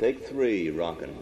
Take three, rockin'.